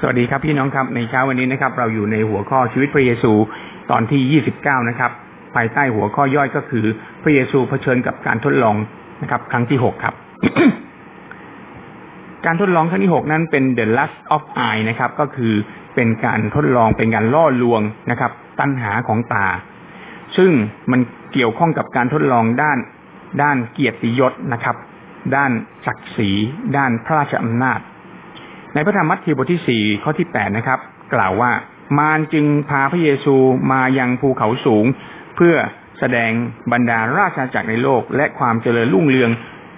สวัสดีครับพี่น้องครับในเช้าวันนี้นะครับ เราอยู่ในหัวข้อชีวิตพระเยซูตอนที่ยี่สิบเก้านะครับ ภายใต้หัวข้อย่อยก็คือ พระเยซูเผชิญกับการทดลองนะครับ ครั้งที่หกครับ การทดลองครั้งที่หกนั้นเป็น the lust of eye นะครับ ก็คือเป็นการทดลองเป็นการล่อลวงนะครับ ตัณหาของตา ซึ่งมันเกี่ยวข้องกับการทดลองด้าน ด้านเกียรติยศนะครับ ด้านศักดิ์ศรี ด้านพระราชอำนาจ ในพระธรรมมัทธิวบทที่สี่ข้อที่แปดนะครับ กล่าวว่ามารจึงพาพระเยซูมายังภูเขาสูง เพื่อแสดงบรรดาราชอาณาจักรในโลก และความเจริญรุ่งเรือง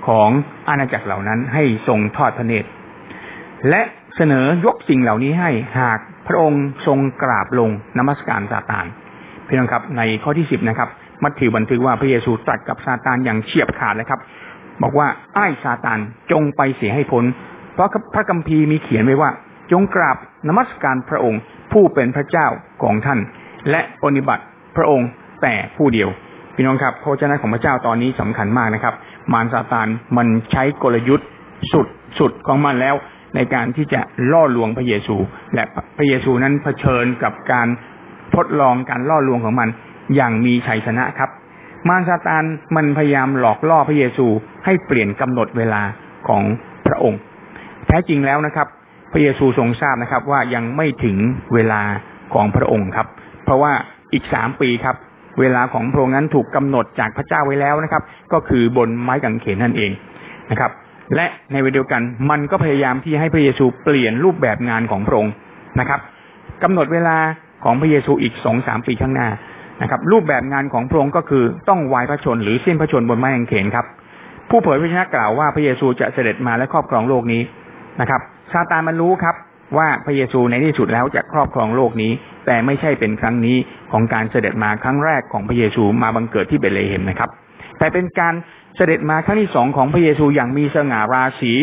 ของอาณาจักรเหล่านั้นให้ทรงทอดพระเนตรและเสนอยกสิ่งเหล่านี้ให้หากพระองค์ทรงกราบลงนมัสการซาตานพี่น้องครับ ในข้อที่สิบนะครับ มัทธิวบันทึกว่าพระเยซูตรัสกับซาตานอย่างเฉียบขาดเลยครับ บอกว่าไอ้ซาตานจงไปเสียให้พ้น เพราะพระคัมภีร์มีเขียนไว้ว่า จงกราบนมัสการพระองค์ผู้เป็นพระเจ้าของท่าน และปฏิบัติพระองค์แต่ผู้เดียวพี่น้องครับพระเจ้าของพระเจ้าตอนนี้สำคัญมากนะครับ มารซาตานมันใช้กลยุทธ์สุดสุดของมันแล้ว ในการที่จะล่อลวงพระเยซู และพระเยซูนั้นเผชิญกับการทดลองการล่อลวงของมันอย่างมีชัยชนะครับ มารซาตานมันพยายามหลอกล่อพระเยซูให้เปลี่ยนกำหนดเวลาของพระองค์ แท้จริงแล้วนะครับ พระเยซูทรงทราบนะครับ ว่ายังไม่ถึงเวลาของพระองค์ครับ เพราะว่าอีกสามปีครับ เวลาของพระองค์นั้นถูกกำหนดจากพระเจ้าไว้แล้วนะครับ ก็คือบนไม้กางเขนนั่นเองนะครับ และในเวลาเดียวกันมันก็พยายามที่ให้พระเยซูเปลี่ยนรูปแบบงานของพระองค์นะครับกำหนดเวลาของพระเยซูอีกสองสามปีข้างหน้านะครับ รูปแบบงานของพระองค์ก็คือต้องวายพระชนหรือสิ้นพระชนบนไม้กางเขนครับ ผู้เผยพระชนะกล่าวว่าพระเยซูจะเสด็จมาและครอบครองโลกนี้ นะครับซาตานมันรู้ครับว่าพระเยซูในที่สุดแล้วจะครอบครองโลกนี้ แต่ไม่ใช่เป็นครั้งนี้ของการเสด็จมาครั้งแรกของพระเยซูมาบังเกิดที่เบเลเฮมนะครับ แต่เป็นการเสด็จมาครั้งที่สองของพระเยซูอย่างมีสง่าราศี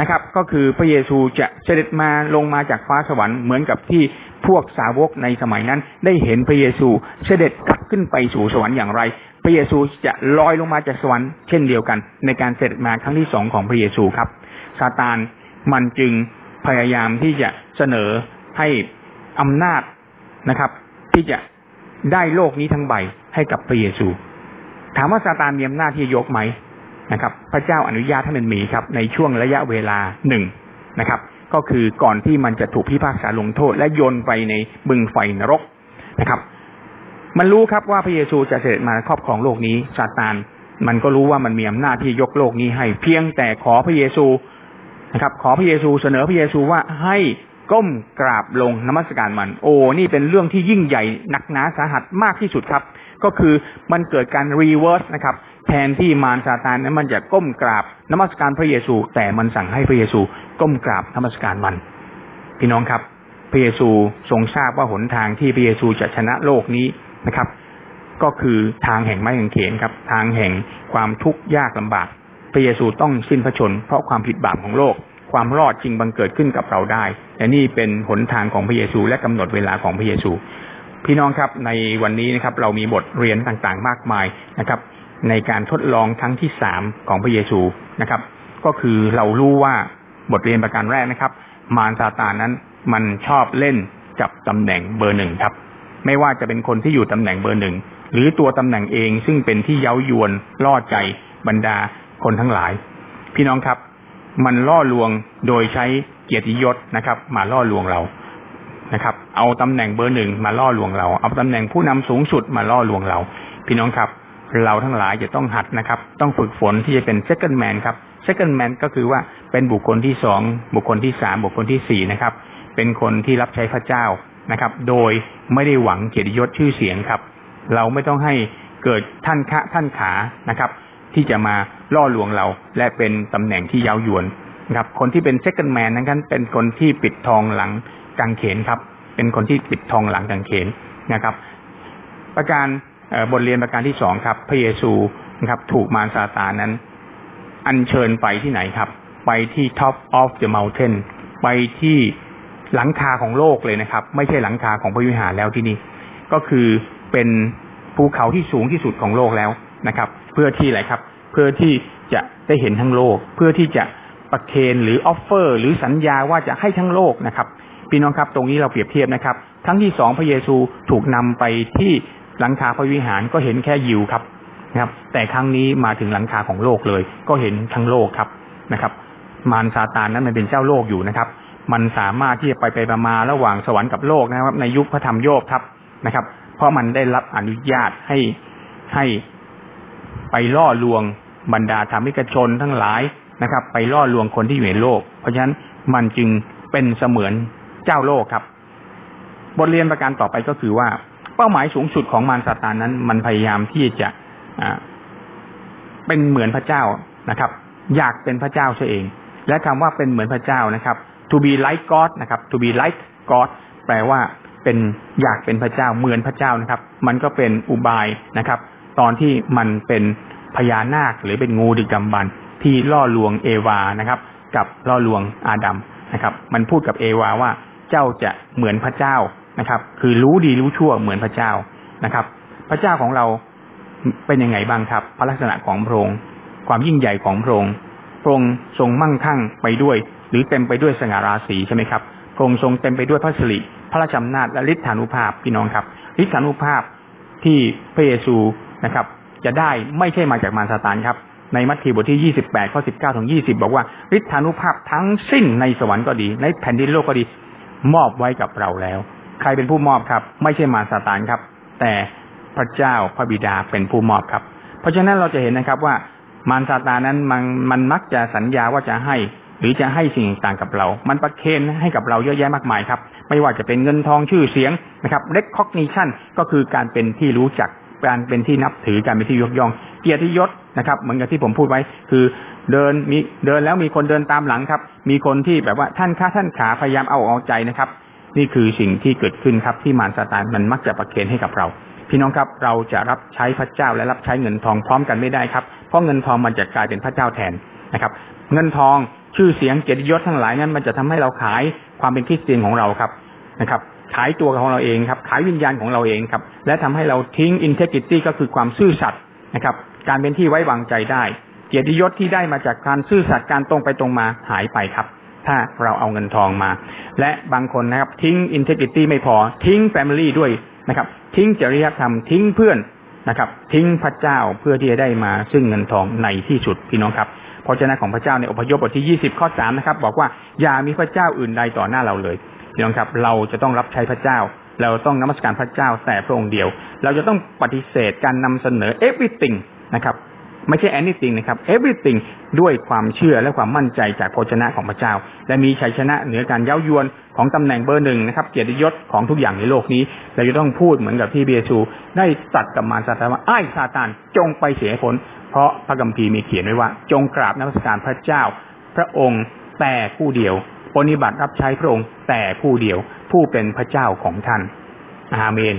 นะครับ ก็คือพระเยซูจะเสด็จมาลงมาจากฟ้าสวรรค์เหมือนกับที่พวกสาวกในสมัยนั้น ได้เห็นพระเยซูเสด็จกลับขึ้นไปสู่สวรรค์อย่างไร พระเยซูจะลอยลงมาจากสวรรค์เช่นเดียวกัน ในการเสด็จมาครั้งที่สองของพระเยซูครับซาตาน มันจึงพยายามที่จะเสนอให้อำนาจนะครับ ที่จะได้โลกนี้ทั้งใบให้กับพระเยซู ถามว่าซาตานมีอำนาจที่ยกไหมนะครับ พระเจ้าอนุญาตให้มันมีครับ ในช่วงระยะเวลาหนึ่งนะครับ ก็คือก่อนที่มันจะถูกพิพากษาลงโทษ และโยนไปในบึงไฟนรกนะครับ มันรู้ครับว่าพระเยซูจะเสด็จมาครอบครองโลกนี้ซาตานมันก็รู้ว่ามันมีอำนาจที่ยกโลกนี้ให้ เพียงแต่ขอพระเยซู นะครับ ขอพระเยซูเสนอพระเยซูว่าให้ก้มกราบลงนมัสการมัน โอ้นี่เป็นเรื่องที่ยิ่งใหญ่หนักหนาสาหัสมากที่สุดครับ ก็คือมันเกิดการ reverse นะครับ แทนที่มารซาตานนั้นมันจะก้มกราบนมัสการพระเยซู แต่มันสั่งให้พระเยซูก้มกราบนมัสการมัน พี่น้องครับ พระเยซูทรงทราบว่าหนทางที่พระเยซูจะชนะโลกนี้นะครับ ก็คือทางแห่งไม้กางเขนครับ ทางแห่งความทุกข์ยากลำบาก พระเยซูต้องสิ้นพระชนม์ เพราะความผิดบาปของโลก ความรอดจริงบังเกิดขึ้นกับเราได้และนี่เป็นหนทางของพระเยซูและกำหนดเวลาของพระเยซู พี่น้องครับในวันนี้นะครับ เรามีบทเรียนต่างๆ มากมายนะครับ ในการทดลองครั้งที่สามของพระเยซูนะครับ ก็คือเรารู้ว่าบทเรียนประการแรกนะครับ มารซาตานนั้นมันชอบเล่นกับตำแหน่งเบอร์หนึ่งครับ ไม่ว่าจะเป็นคนที่อยู่ตำแหน่งเบอร์หนึ่งหรือตัวตำแหน่งเองซึ่งเป็นที่เย้ายวนล่อใจบรรดา คนทั้งหลาย พี่น้องครับ มันล่อลวงโดยใช้เกียรติยศนะครับ มาล่อลวงเรานะครับ เอาตำแหน่งเบอร์หนึ่งมาล่อลวงเรา เอาตำแหน่งผู้นำสูงสุดมาล่อลวงเรา พี่น้องครับ เราทั้งหลายจะต้องหัดนะครับ ต้องฝึกฝนที่จะเป็น second man ครับ second man ก็คือว่าเป็นบุคคลที่สองบุคคลที่สามบุคคลที่สี่นะครับ เป็นคนที่รับใช้พระเจ้านะครับ โดยไม่ได้หวังเกียรติยศชื่อเสียงครับ เราไม่ต้องให้เกิดท่านคะท่านขานะครับ ที่จะมาล่อลวงเรา และเป็นตำแหน่งที่เย้ายวนนะครับ คนที่เป็น second man นั้นเป็นคนที่ปิดทองหลังกางเขนครับ เป็นคนที่ปิดทองหลังกางเขนนะครับ ประการบทเรียนประการที่สองครับ พระเยซูนะครับ ถูกมารซาตานนั้น อัญเชิญไปที่ไหนครับ ไปที่ top of the mountain ไปที่หลังคาของโลกเลยนะครับ ไม่ใช่หลังคาของพระวิหารแล้วที่นี่ ก็คือเป็นภูเขาที่สูงที่สุดของโลกแล้วนะครับ เพื่อที่อะไรครับ เพื่อที่จะได้เห็นทั้งโลก เพื่อที่จะประเคนหรือออฟเฟอร์ หรือสัญญาว่าจะให้ทั้งโลกนะครับพี่น้องครับ ตรงนี้เราเปรียบเทียบนะครับครั้งที่สองพระเยซูถูกนำไปที่หลังคาพระวิหารก็เห็นแค่ยิวครับนะครับ แต่ครั้งนี้มาถึงหลังคาของโลกเลย ก็เห็นทั้งโลกครับนะครับ มารซาตานนั้นมันเป็นเจ้าโลกอยู่นะครับ มันสามารถที่จะไปไปมาระหว่างสวรรค์กับโลกนะครับ ในยุคพระธรรมโยบครับนะครับ เพราะมันได้รับอนุญาตให้ให้ ไปล่อลวงบรรดาธรรมิกชนทั้งหลายนะครับ ไปล่อลวงคนที่อยู่ในโลก เพราะฉะนั้นมันจึงเป็นเสมือนเจ้าโลกครับ บทเรียนประการต่อไปก็คือว่า เป้าหมายสูงสุดของมารซาตานนั้น มันพยายามที่จะเป็นเหมือนพระเจ้านะครับ อยากเป็นพระเจ้าเสียเอง และคำว่าเป็นเหมือนพระเจ้านะครับ to be like God นะครับ to be like God แปลว่าเป็นอยากเป็นพระเจ้าเหมือนพระเจ้านะครับ มันก็เป็นอุบายนะครับ ตอนที่มันเป็นพญานาคหรือเป็นงูดึกดำบรรที่ล่อลวงเอวานะครับ กับล่อลวงอาดัมนะครับ มันพูดกับเอวาว่าเจ้าจะเหมือนพระเจ้านะครับ คือรู้ดีรู้ชั่วเหมือนพระเจ้านะครับ พระเจ้าของเราเป็นยังไงบ้างครับ พระลักษณะของพระองค์ความยิ่งใหญ่ของพระองค์พระองค์ทรงมั่งคั่งไปด้วย หรือเต็มไปด้วยสง่าราศีใช่ไหมครับพระองค์ทรงเต็มไปด้วยพระสิริพระราชอำนาจและฤทธานุภาพพี่น้องครับฤทธานุภาพที่พระเยซู นะครับ จะได้ไม่ใช่มาจากมารซาตานครับ ในมัทธิวบทที่ยี่สิบแปดข้อสิบเก้าถึงยี่สิบบอกว่าฤทธานุภาพทั้งสิ้นในสวรรค์ก็ดี ในแผ่นดินโลกก็ดี มอบไว้กับเราแล้ว ใครเป็นผู้มอบครับ ไม่ใช่มารซาตานครับ แต่พระเจ้าพระบิดาเป็นผู้มอบครับ เพราะฉะนั้นเราจะเห็นนะครับว่ามารซาตานนั้นมันมันมักจะสัญญาว่าจะให้ หรือจะให้สิ่งต่างกับเรา มันประเคนให้กับเราเยอะแยะมากมายครับ ไม่ว่าจะเป็นเงินทองชื่อเสียงนะครับ recognition ก็คือการเป็นที่รู้จัก การเป็นที่นับถือการเป็นที่ยกย่อง เกียรติยศนะครับ เหมือนกับที่ผมพูดไว้ คือเดินมีเดินแล้วมีคนเดินตามหลังครับ มีคนที่แบบว่าท่านข้าท่านขาพยายามเอาเอาใจนะครับ นี่คือสิ่งที่เกิดขึ้นครับที่มารซาตานมันมักจะประเคนให้กับเรา พี่น้องครับเราจะรับใช้พระเจ้าและรับใช้เงินทองพร้อมกันไม่ได้ครับเพราะเงินทองมันจะกลายเป็นพระเจ้าแทนนะครับ เงินทองชื่อเสียงเกียรติยศทั้งหลายนั้น มันจะทำให้เราขายความเป็นคริสเตียนของเราครับนะครับ ขายตัวของเราเองครับ ขายวิญญาณของเราเองครับ และทำให้เราทิ้ง integrity ก็คือความซื่อสัตย์นะครับ การเป็นที่ไว้วางใจได้ เกียรติยศที่ได้มาจากการซื่อสัตย์การตรงไปตรงมาหายไปครับ ถ้าเราเอาเงินทองมา และบางคนนะครับ ทิ้ง integrity ไม่พอทิ้ง family ด้วยนะครับ ทิ้งจริยธรรมทิ้งเพื่อนนะครับ ทิ้งพระเจ้าเพื่อที่จะได้มาซึ่งเงินทองในที่สุดพี่น้องครับพระเจ้าของพระเจ้าในอพยพบทที่ยี่สิบข้อสามนะครับ บอกว่าอย่ามีพระเจ้าอื่นใดต่อหน้าเราเลย พี่น้องครับ เราจะต้องรับใช้พระเจ้า เราต้องนมัสการพระเจ้าแต่พระองค์เดียว เราจะต้องปฏิเสธการนำเสนอ everything นะครับ ไม่ใช่ anything นะครับ everything ด้วยความเชื่อและความมั่นใจจากพระชนะของพระเจ้า และมีชัยชนะเหนือการเย้ายวนของตำแหน่งเบอร์หนึ่งนะครับ เกียรติยศของทุกอย่างในโลกนี้ เราจะต้องพูดเหมือนกับที่เบียซูได้สัตัดกับมารซาตานว่าไอ้ซาตานจงไปเสียผลเพราะพระกัมภีร์มีเขียนไว้ว่า จงกราบนมัสการพระเจ้า พระองค์แต่ผู้เดียวปฏิบัติรับใช้พระองค์ แต่ผู้เดียวผู้เป็นพระเจ้าของท่าน อาเมน